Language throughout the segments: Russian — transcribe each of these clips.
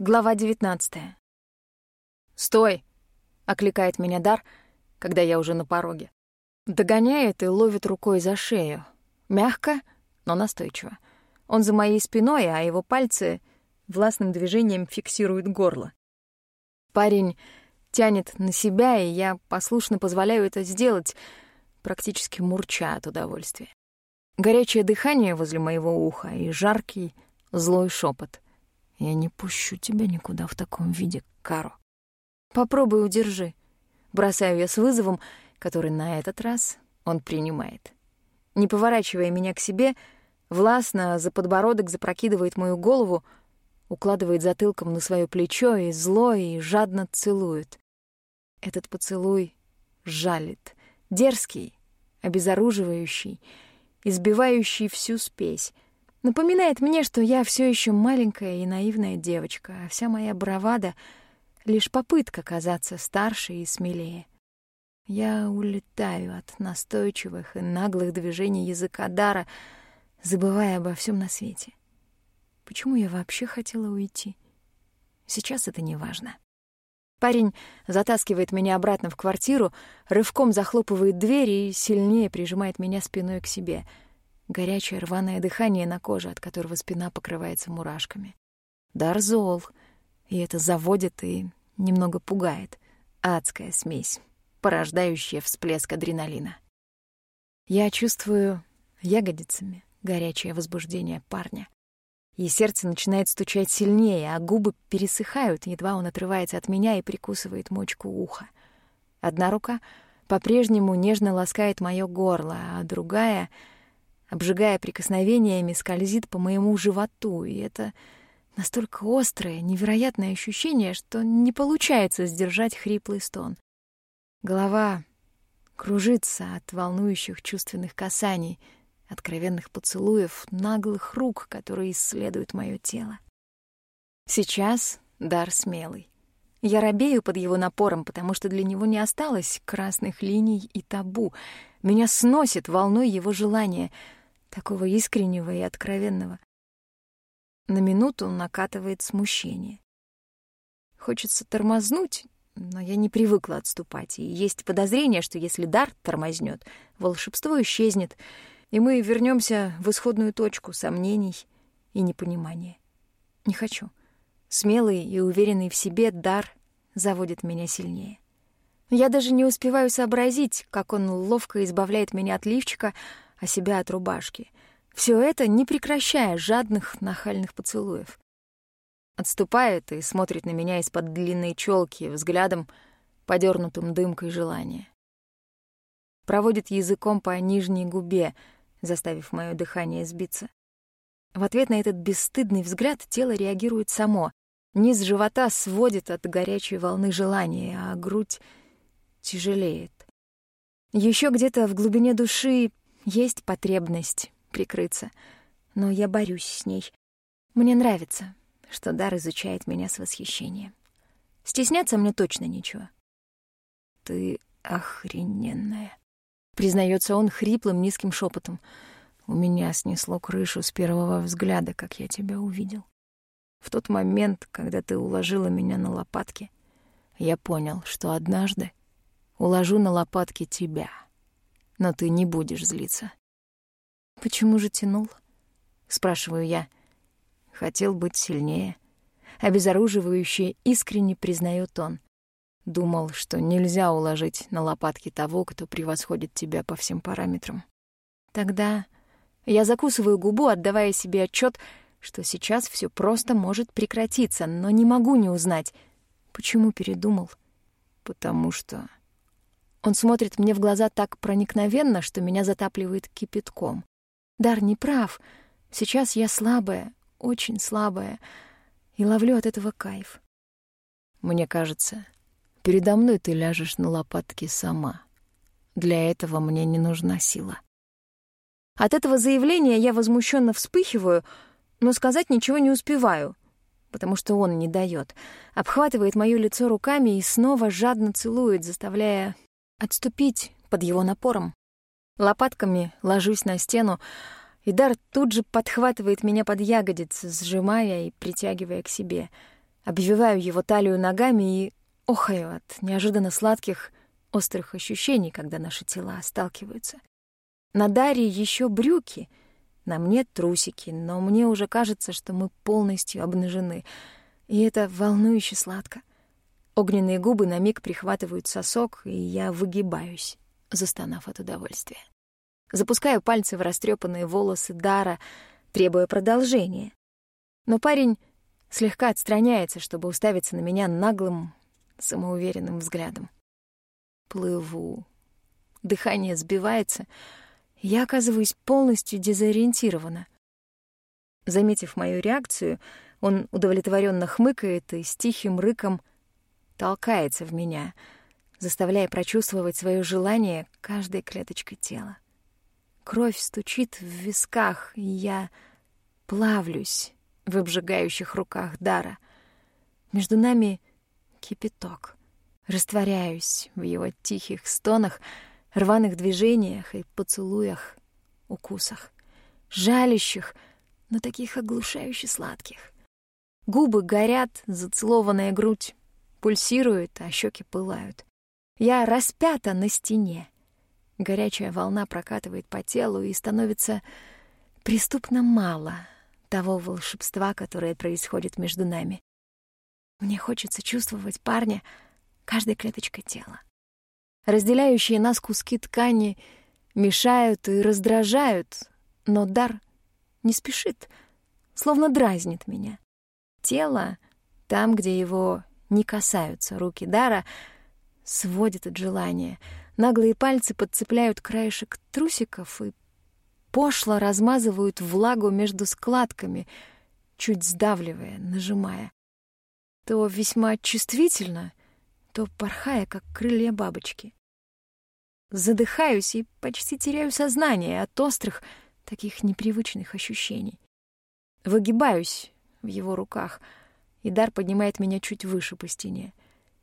Глава 19. «Стой!» — окликает меня Дар, когда я уже на пороге. Догоняет и ловит рукой за шею. Мягко, но настойчиво. Он за моей спиной, а его пальцы властным движением фиксируют горло. Парень тянет на себя, и я послушно позволяю это сделать, практически мурча от удовольствия. Горячее дыхание возле моего уха и жаркий, злой шепот — я не пущу тебя никуда в таком виде, Каро. Попробуй удержи. Бросаю я с вызовом, который на этот раз он принимает. Не поворачивая меня к себе, властно за подбородок запрокидывает мою голову, укладывает затылком на свое плечо и зло и жадно целует. Этот поцелуй жалит, дерзкий, обезоруживающий, избивающий всю спесь — Напоминает мне, что я все еще маленькая и наивная девочка, а вся моя бравада — лишь попытка казаться старше и смелее. Я улетаю от настойчивых и наглых движений языка Дара, забывая обо всем на свете. Почему я вообще хотела уйти? Сейчас это не важно. Парень затаскивает меня обратно в квартиру, рывком захлопывает дверь и сильнее прижимает меня спиной к себе — горячее рваное дыхание на коже, от которого спина покрывается мурашками. Дар зол, и это заводит и немного пугает. Адская смесь, порождающая всплеск адреналина. Я чувствую ягодицами горячее возбуждение парня. И сердце начинает стучать сильнее, а губы пересыхают, едва он отрывается от меня и прикусывает мочку уха. Одна рука по-прежнему нежно ласкает моё горло, а другая — обжигая прикосновениями, скользит по моему животу, и это настолько острое, невероятное ощущение, что не получается сдержать хриплый стон. Голова кружится от волнующих чувственных касаний, откровенных поцелуев, наглых рук, которые исследуют мое тело. Сейчас дар смелый. Я робею под его напором, потому что для него не осталось красных линий и табу. Меня сносит волной его желания — такого искреннего и откровенного. На минуту накатывает смущение. Хочется тормознуть, но я не привыкла отступать, и есть подозрение, что если дар тормознет, волшебство исчезнет, и мы вернемся в исходную точку сомнений и непонимания. Не хочу. Смелый и уверенный в себе дар заводит меня сильнее. Я даже не успеваю сообразить, как он ловко избавляет меня от лифчика, а себя от рубашки. Все это не прекращая жадных нахальных поцелуев. Отступает и смотрит на меня из-под длинной челки взглядом, подернутым дымкой желания. Проводит языком по нижней губе, заставив мое дыхание сбиться. В ответ на этот бесстыдный взгляд тело реагирует само. Низ живота сводит от горячей волны желания, а грудь тяжелеет. Еще где-то в глубине души есть потребность прикрыться, но я борюсь с ней. Мне нравится, что Дар изучает меня с восхищением. Стесняться мне точно нечего. «Ты охрененная», — признается он хриплым низким шепотом. «У меня снесло крышу с первого взгляда, как я тебя увидел. В тот момент, когда ты уложила меня на лопатки, я понял, что однажды уложу на лопатки тебя» но ты не будешь злиться. «Почему же тянул?» — спрашиваю я. Хотел быть сильнее. Обезоруживающе искренне признает он. Думал, что нельзя уложить на лопатки того, кто превосходит тебя по всем параметрам. Тогда я закусываю губу, отдавая себе отчет, что сейчас все просто может прекратиться, но не могу не узнать, почему передумал. Потому что он смотрит мне в глаза так проникновенно, что меня затапливает кипятком. Дар не прав. Сейчас я слабая, очень слабая, и ловлю от этого кайф. Мне кажется, передо мной ты ляжешь на лопатки сама. Для этого мне не нужна сила. От этого заявления я возмущенно вспыхиваю, но сказать ничего не успеваю, потому что он не дает. Обхватывает моё лицо руками и снова жадно целует, заставляя отступить под его напором. Лопатками ложусь на стену, и Дар тут же подхватывает меня под ягодицы, сжимая и притягивая к себе. Обвиваю его талию ногами и охаю от неожиданно сладких, острых ощущений, когда наши тела сталкиваются. На Дарье еще брюки, на мне трусики, но мне уже кажется, что мы полностью обнажены, и это волнующе сладко. Огненные губы на миг прихватывают сосок, и я выгибаюсь, застонав от удовольствия. Запускаю пальцы в растрепанные волосы Дара, требуя продолжения. Но парень слегка отстраняется, чтобы уставиться на меня наглым, самоуверенным взглядом. Плыву. Дыхание сбивается. Я оказываюсь полностью дезориентирована. Заметив мою реакцию, он удовлетворенно хмыкает и с тихим рыком толкается в меня, заставляя прочувствовать свое желание каждой клеточкой тела. Кровь стучит в висках, и я плавлюсь в обжигающих руках Дара. Между нами кипяток. Растворяюсь в его тихих стонах, рваных движениях и поцелуях, укусах. Жалящих, но таких оглушающе сладких. Губы горят, зацелованная грудь пульсирует, а щеки пылают. Я распята на стене. Горячая волна прокатывает по телу и становится преступно мало того волшебства, которое происходит между нами. Мне хочется чувствовать парня каждой клеточкой тела. Разделяющие нас куски ткани мешают и раздражают, но дар не спешит, словно дразнит меня. Тело, там, где его не касаются руки Дара, сводит от желания — Наглые пальцы подцепляют краешек трусиков и пошло размазывают влагу между складками, чуть сдавливая, нажимая. То весьма чувствительно, то порхая, как крылья бабочки. Задыхаюсь и почти теряю сознание от острых, таких непривычных ощущений. Выгибаюсь в его руках, и дар поднимает меня чуть выше по стене.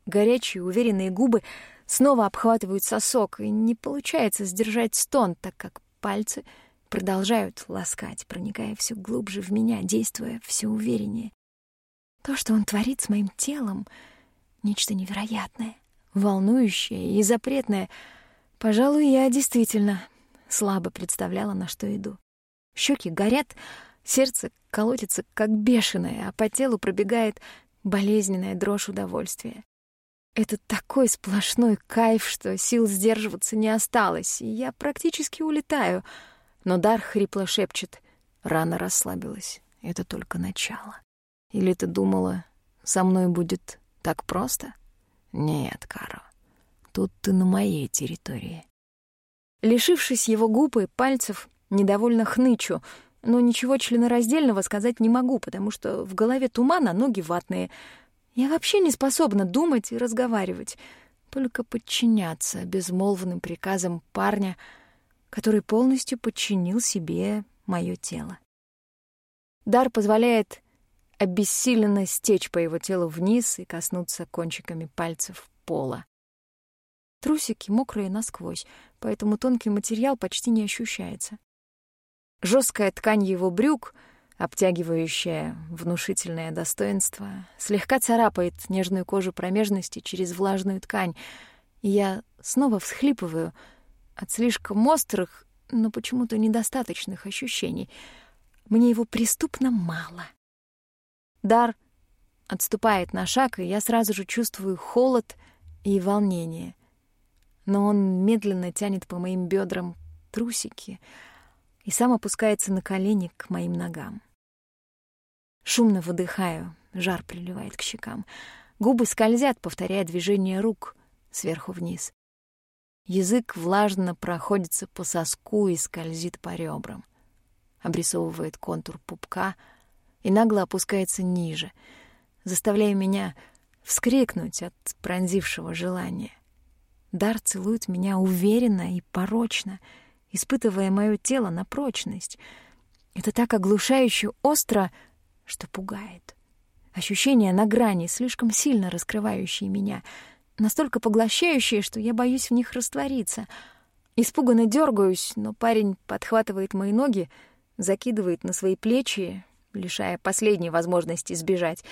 Горячие, уверенные губы снова обхватывают сосок, и не получается сдержать стон, так как пальцы продолжают ласкать, проникая все глубже в меня, действуя все увереннее. То, что он творит с моим телом, нечто невероятное, волнующее и запретное. Пожалуй, я действительно слабо представляла, на что иду. Щеки горят, сердце колотится как бешеное, а по телу пробегает болезненная дрожь удовольствия. Это такой сплошной кайф, что сил сдерживаться не осталось, и я практически улетаю. Но Дар хрипло шепчет. Рано расслабилась. Это только начало. Или ты думала, со мной будет так просто? Нет, Каро. Тут ты на моей территории. Лишившись его губ и пальцев, недовольно хнычу, но ничего членораздельного сказать не могу, потому что в голове туман, а ноги ватные — я вообще не способна думать и разговаривать, только подчиняться безмолвным приказам парня, который полностью подчинил себе мое тело. Дар позволяет обессиленно стечь по его телу вниз и коснуться кончиками пальцев пола. Трусики мокрые насквозь, поэтому тонкий материал почти не ощущается. Жесткая ткань его брюк — обтягивающее внушительное достоинство, слегка царапает нежную кожу промежности через влажную ткань, и я снова всхлипываю от слишком острых, но почему-то недостаточных ощущений. Мне его преступно мало. Дар отступает на шаг, и я сразу же чувствую холод и волнение. Но он медленно тянет по моим бедрам трусики и сам опускается на колени к моим ногам. Шумно выдыхаю, жар приливает к щекам. Губы скользят, повторяя движение рук сверху вниз. Язык влажно проходится по соску и скользит по ребрам. Обрисовывает контур пупка и нагло опускается ниже, заставляя меня вскрикнуть от пронзившего желания. Дар целует меня уверенно и порочно, испытывая мое тело на прочность. Это так оглушающе остро, что пугает. Ощущения на грани, слишком сильно раскрывающие меня, настолько поглощающие, что я боюсь в них раствориться. Испуганно дергаюсь, но парень подхватывает мои ноги, закидывает на свои плечи, лишая последней возможности сбежать.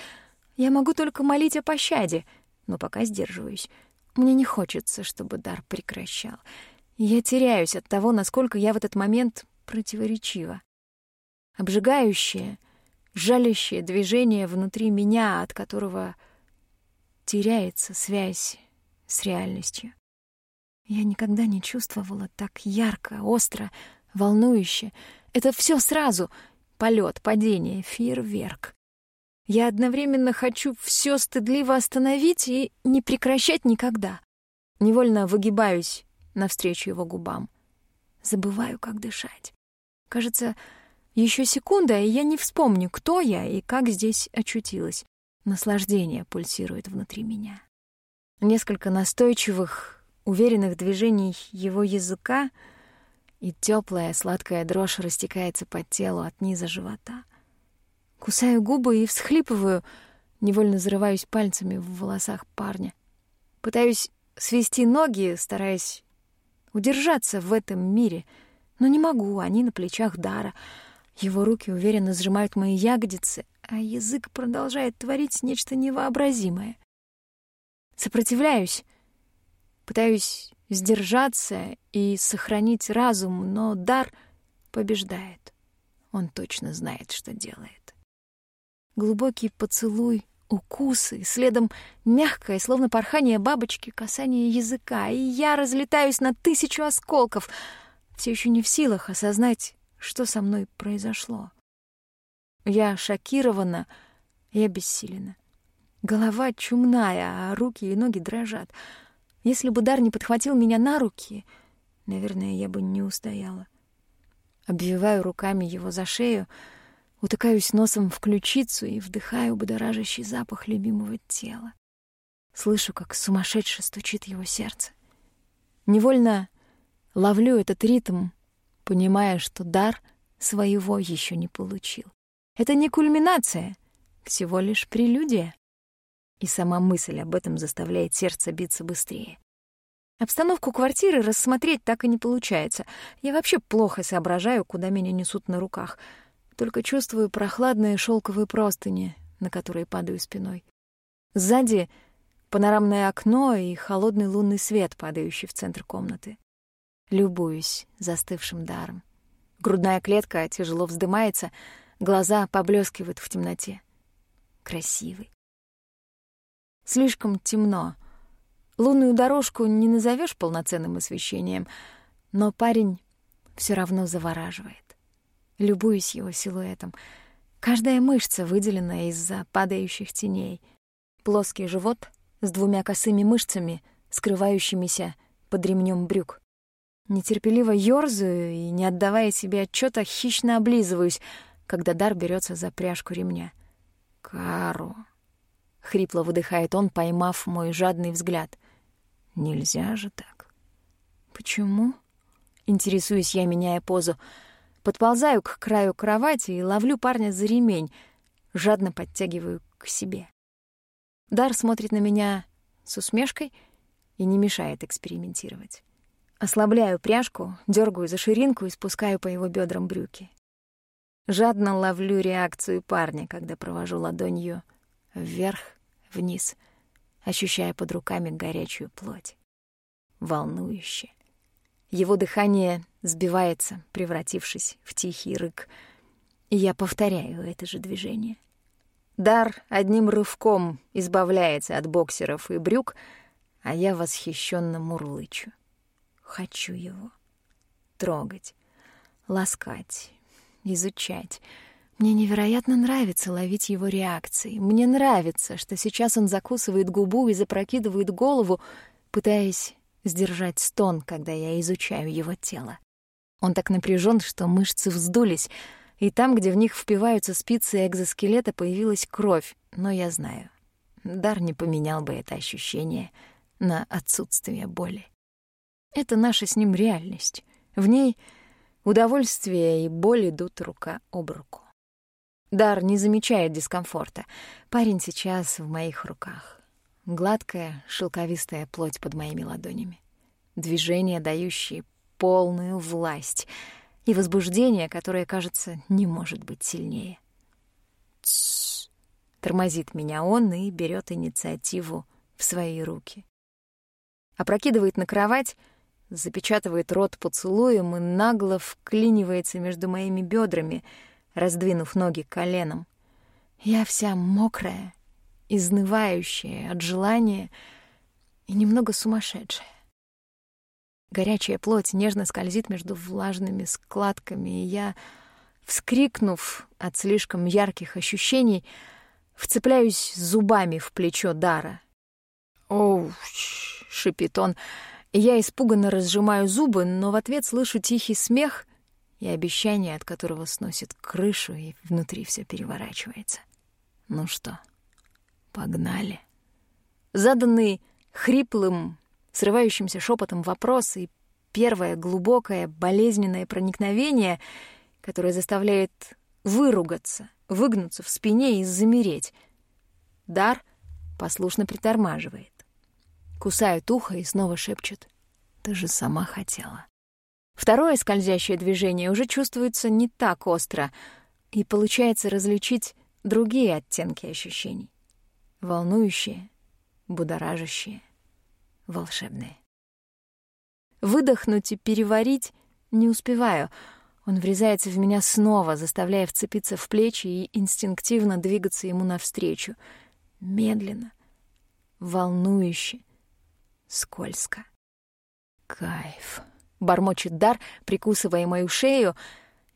Я могу только молить о пощаде, но пока сдерживаюсь. Мне не хочется, чтобы дар прекращал. Я теряюсь от того, насколько я в этот момент противоречива. Обжигающее, жалящее движение внутри меня, от которого теряется связь с реальностью. Я никогда не чувствовала так ярко, остро, волнующе. Это все сразу — полет, падение, фейерверк. Я одновременно хочу все стыдливо остановить и не прекращать никогда. Невольно выгибаюсь навстречу его губам. Забываю, как дышать. Кажется, еще секунда, и я не вспомню, кто я и как здесь очутилась. Наслаждение пульсирует внутри меня. Несколько настойчивых, уверенных движений его языка, и теплая сладкая дрожь растекается по телу от низа живота. Кусаю губы и всхлипываю, невольно зарываюсь пальцами в волосах парня. Пытаюсь свести ноги, стараясь удержаться в этом мире, но не могу, они на плечах Дара. Его руки уверенно сжимают мои ягодицы, а язык продолжает творить нечто невообразимое. Сопротивляюсь, пытаюсь сдержаться и сохранить разум, но дар побеждает. Он точно знает, что делает. Глубокий поцелуй, укусы, следом мягкое, словно порхание бабочки, касание языка, и я разлетаюсь на тысячу осколков, все еще не в силах осознать, что со мной произошло. Я шокирована и обессилена. Голова чумная, а руки и ноги дрожат. Если бы Дар не подхватил меня на руки, наверное, я бы не устояла. Обвиваю руками его за шею, утыкаюсь носом в ключицу и вдыхаю будоражащий запах любимого тела. Слышу, как сумасшедше стучит его сердце. Невольно ловлю этот ритм, понимая, что дар своего еще не получил. Это не кульминация, всего лишь прелюдия и сама мысль об этом заставляет сердце биться быстрее. Обстановку квартиры рассмотреть так и не получается. Я вообще плохо соображаю, куда меня несут на руках. Только чувствую прохладные шелковые простыни, на которые падаю спиной. Сзади панорамное окно и холодный лунный свет, падающий в центр комнаты. Любуюсь застывшим даром. Грудная клетка тяжело вздымается, глаза поблескивают в темноте. Красивый. Слишком темно. Лунную дорожку не назовешь полноценным освещением, но парень все равно завораживает. Любуюсь его силуэтом. Каждая мышца выделена из-за падающих теней. Плоский живот с двумя косыми мышцами, скрывающимися под ремнем брюк. Нетерпеливо ёрзаю и, не отдавая себе отчета, хищно облизываюсь, когда Дар берется за пряжку ремня. «Кару», — хрипло выдыхает он, поймав мой жадный взгляд. «Нельзя же так». «Почему?» — интересуюсь я, меняя позу. Подползаю к краю кровати и ловлю парня за ремень, жадно подтягиваю к себе. Дар смотрит на меня с усмешкой и не мешает экспериментировать. Ослабляю пряжку, дергаю за ширинку и спускаю по его бедрам брюки. Жадно ловлю реакцию парня, когда провожу ладонью вверх вниз, ощущая под руками горячую плоть. Волнующе. Его дыхание сбивается, превратившись в тихий рык, и я повторяю это же движение. Дар одним рывком избавляется от боксеров и брюк, а я восхищенно мурлычу. Хочу его трогать, ласкать, изучать — мне невероятно нравится ловить его реакции. Мне нравится, что сейчас он закусывает губу и запрокидывает голову, пытаясь сдержать стон, когда я изучаю его тело. Он так напряжен, что мышцы вздулись, и там, где в них впиваются спицы экзоскелета, появилась кровь. Но я знаю, Дар не поменял бы это ощущение на отсутствие боли. Это наша с ним реальность. В ней удовольствие и боль идут рука об руку. Дар не замечает дискомфорта. Парень сейчас в моих руках. Гладкая, шелковистая плоть под моими ладонями. Движения, дающие полную власть. И возбуждение, которое, кажется, не может быть сильнее. Тссс. Тормозит меня он и берет инициативу в свои руки. Опрокидывает на кровать, запечатывает рот поцелуем и нагло вклинивается между моими бедрами, раздвинув ноги коленом. Я вся мокрая, изнывающая от желания и немного сумасшедшая. Горячая плоть нежно скользит между влажными складками, и я, вскрикнув от слишком ярких ощущений, вцепляюсь зубами в плечо Дара. «Оу!» — шипит он, я испуганно разжимаю зубы, но в ответ слышу тихий смех и обещание, от которого сносит крышу, и внутри все переворачивается. «Ну что, погнали?» Заданный хриплым, срывающимся шепотом вопрос и первое глубокое болезненное проникновение, которое заставляет выругаться, выгнуться в спине и замереть. Дар послушно притормаживает. Кусает ухо и снова шепчет. «Ты же сама хотела». Второе скользящее движение уже чувствуется не так остро, и получается различить другие оттенки ощущений. Волнующие, будоражащие — волшебные. Выдохнуть и переварить не успеваю. Он врезается в меня снова, заставляя вцепиться в плечи и инстинктивно двигаться ему навстречу. Медленно, волнующе, скользко. Кайф. Бормочет дар, прикусывая мою шею,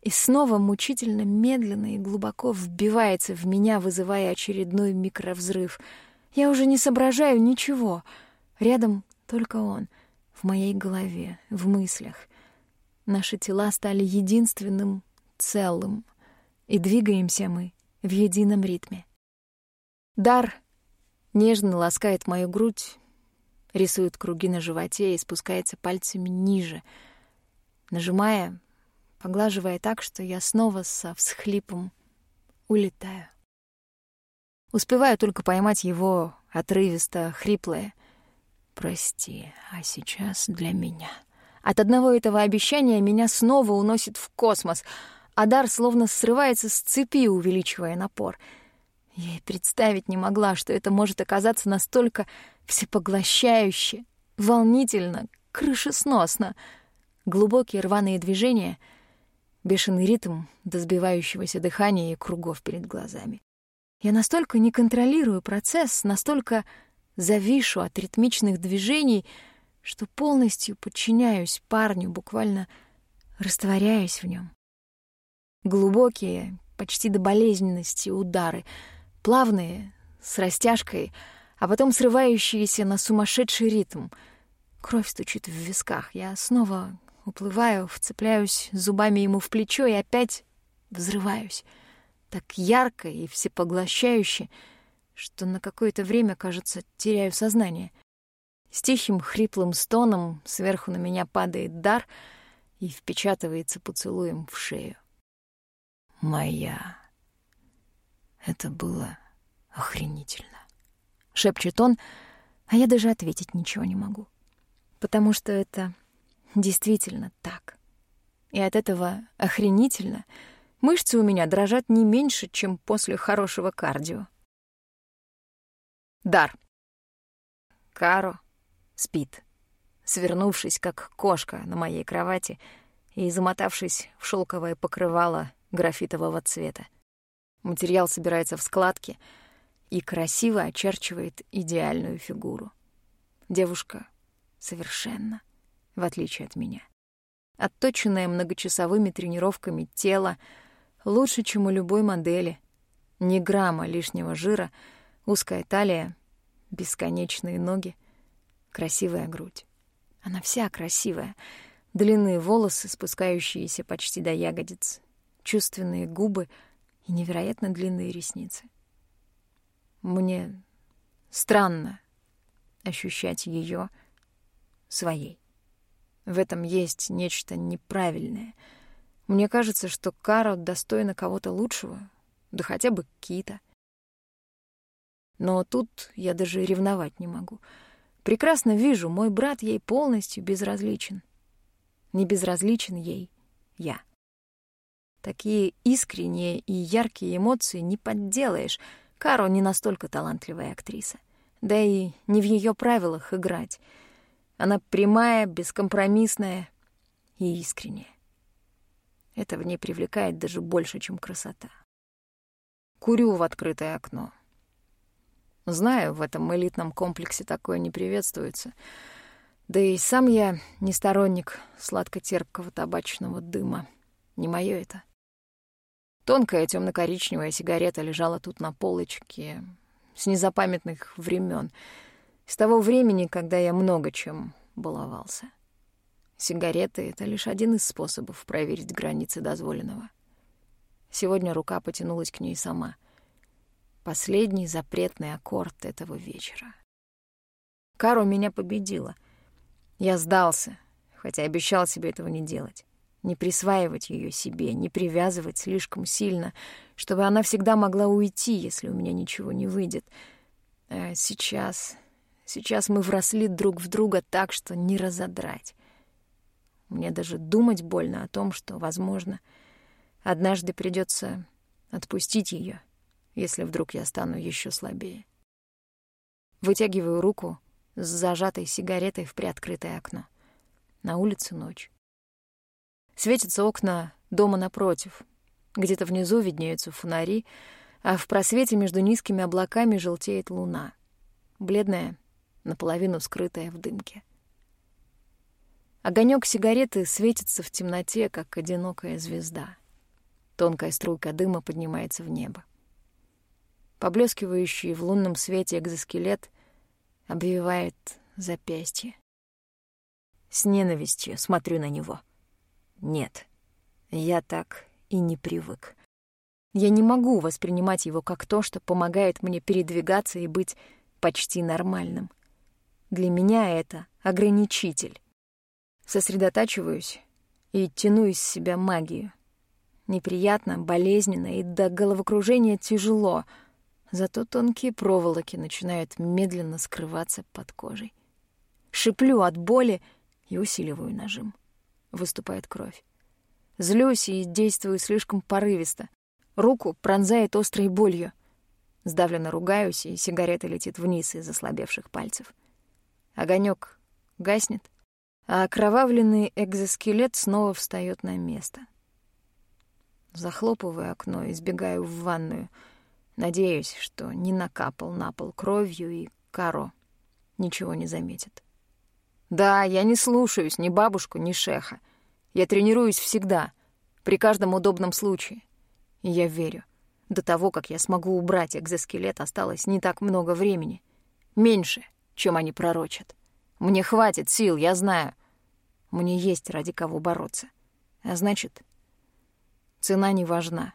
и снова мучительно медленно и глубоко вбивается в меня, вызывая очередной микровзрыв. Я уже не соображаю ничего — Рядом только он, в моей голове, в мыслях. Наши тела стали единственным целым, и двигаемся мы в едином ритме. Дар нежно ласкает мою грудь, рисует круги на животе и спускается пальцами ниже, нажимая, поглаживая так, что я снова со всхлипом улетаю. Успеваю только поймать его отрывисто хриплое прости, а сейчас для меня. От одного этого обещания меня снова уносит в космос, а дар словно срывается с цепи, увеличивая напор. Я и представить не могла, что это может оказаться настолько всепоглощающе, волнительно, крышесносно. Глубокие рваные движения, бешеный ритм до сбивающегося дыхания и кругов перед глазами. Я настолько не контролирую процесс, настолько завишу от ритмичных движений, что полностью подчиняюсь парню, буквально растворяюсь в нем. Глубокие, почти до болезненности удары, плавные, с растяжкой, а потом срывающиеся на сумасшедший ритм. Кровь стучит в висках. Я снова уплываю, вцепляюсь зубами ему в плечо и опять взрываюсь. Так ярко и всепоглощающе — что на какое-то время, кажется, теряю сознание. С тихим хриплым стоном сверху на меня падает дар и впечатывается поцелуем в шею. «Моя...» Это было охренительно. Шепчет он, а я даже ответить ничего не могу. Потому что это действительно так. И от этого охренительно мышцы у меня дрожат не меньше, чем после хорошего кардио. Дар. Каро спит, свернувшись, как кошка на моей кровати и замотавшись в шелковое покрывало графитового цвета. Материал собирается в складки и красиво очерчивает идеальную фигуру. Девушка совершенно, в отличие от меня. Отточенное многочасовыми тренировками тело лучше, чем у любой модели. Ни грамма лишнего жира — Узкая талия, бесконечные ноги, красивая грудь. Она вся красивая. Длинные волосы, спускающиеся почти до ягодиц, чувственные губы и невероятно длинные ресницы. Мне странно ощущать ее своей. В этом есть нечто неправильное. Мне кажется, что Каро достойна кого-то лучшего, да хотя бы Кита — но тут я даже ревновать не могу. Прекрасно вижу, мой брат ей полностью безразличен. Не безразличен ей я. Такие искренние и яркие эмоции не подделаешь, Каро не настолько талантливая актриса. Да и не в ее правилах играть. Она прямая, бескомпромиссная и искренняя. Это в ней привлекает даже больше, чем красота. Курю в открытое окно. Знаю, в этом элитном комплексе такое не приветствуется. Да и сам я не сторонник сладко-терпкого табачного дыма. Не мое это. Тонкая темно-коричневая сигарета лежала тут на полочке с незапамятных времен, с того времени, когда я много чем баловался. Сигареты — это лишь один из способов проверить границы дозволенного. Сегодня рука потянулась к ней сама. Последний запретный аккорд этого вечера. Кару меня победила. Я сдался, хотя обещал себе этого не делать. Не присваивать ее себе, не привязывать слишком сильно, чтобы она всегда могла уйти, если у меня ничего не выйдет. А сейчас... Сейчас мы вросли друг в друга так, что не разодрать. Мне даже думать больно о том, что, возможно, однажды придется отпустить ее, если вдруг я стану еще слабее. Вытягиваю руку с зажатой сигаретой в приоткрытое окно. На улице ночь. Светятся окна дома напротив. Где-то внизу виднеются фонари, а в просвете между низкими облаками желтеет луна. Бледная, наполовину скрытая в дымке. Огонек сигареты светится в темноте, как одинокая звезда. Тонкая струйка дыма поднимается в небо. Поблескивающий в лунном свете экзоскелет обвивает запястье. С ненавистью смотрю на него — нет, я так и не привык. Я не могу воспринимать его как то, что помогает мне передвигаться и быть почти нормальным. Для меня это ограничитель. Сосредотачиваюсь и тяну из себя магию. Неприятно, болезненно и до головокружения тяжело, зато тонкие проволоки начинают медленно скрываться под кожей. Шиплю от боли и усиливаю нажим выступает кровь. Злюсь и действую слишком порывисто. Руку пронзает острой болью. Сдавленно ругаюсь, и сигарета летит вниз из ослабевших пальцев. Огонек гаснет, а окровавленный экзоскелет снова встает на место. Захлопываю окно и сбегаю в ванную. Надеюсь, что не накапал на пол кровью, и Каро ничего не заметит. Да, я не слушаюсь ни бабушку, ни шеха. Я тренируюсь всегда, при каждом удобном случае. И я верю. До того, как я смогу убрать экзоскелет, осталось не так много времени. Меньше, чем они пророчат. Мне хватит сил, я знаю. Мне есть ради кого бороться. А значит, цена не важна.